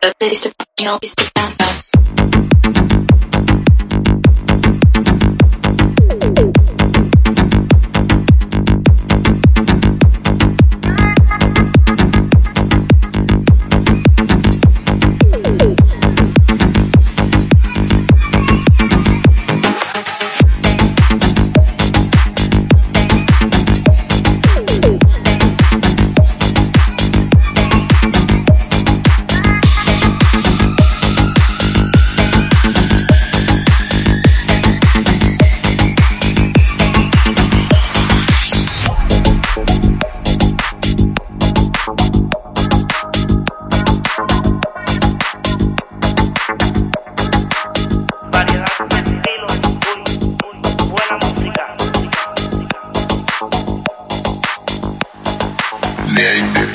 But this is the you'll Le